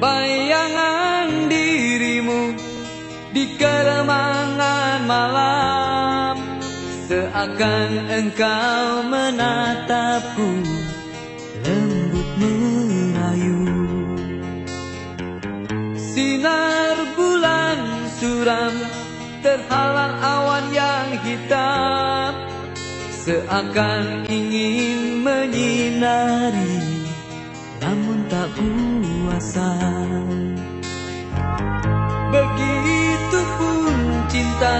Bayangan dirimu di keremangan malam. Seakan engkau menatapku lembut merayu. Sinar bulan suram terhalang awan yang hitam. Seakan ingin menyinari namun kuasa. Begitupun cinta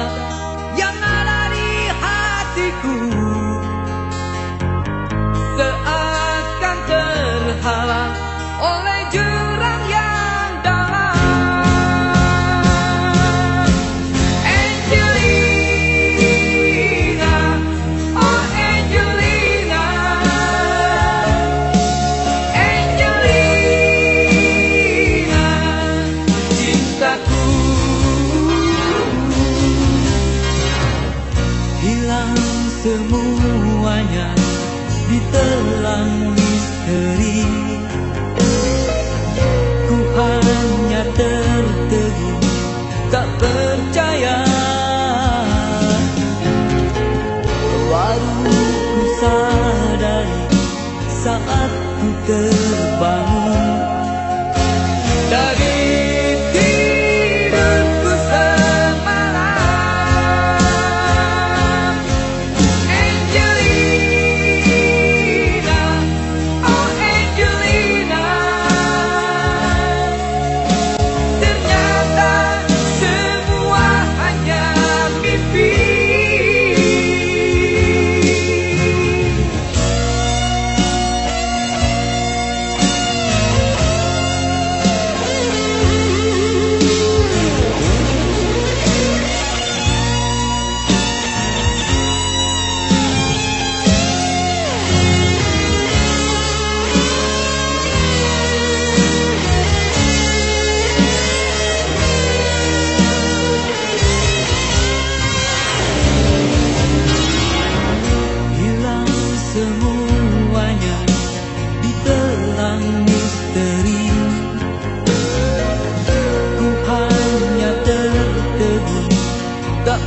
semuanya di telan misteri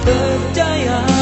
的家园。